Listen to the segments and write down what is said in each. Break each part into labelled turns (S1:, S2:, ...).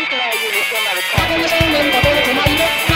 S1: いくら言うでしょうなる
S2: か。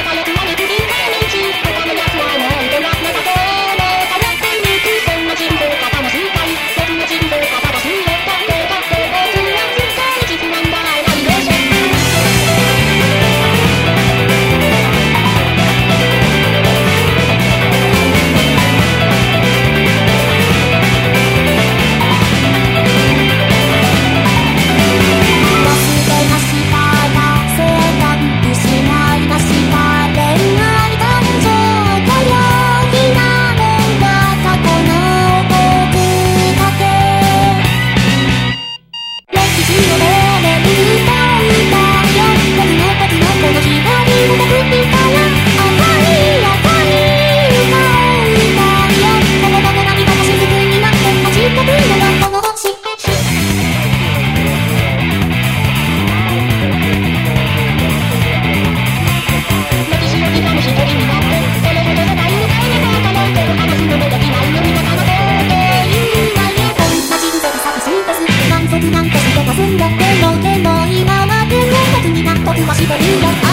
S2: 先なんて受てたすんだでもでも今は全然別に納得はしてるよ